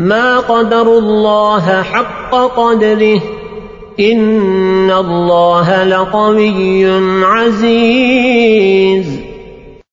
ما قدر الله حق قدره إن الله لقوي عزيز.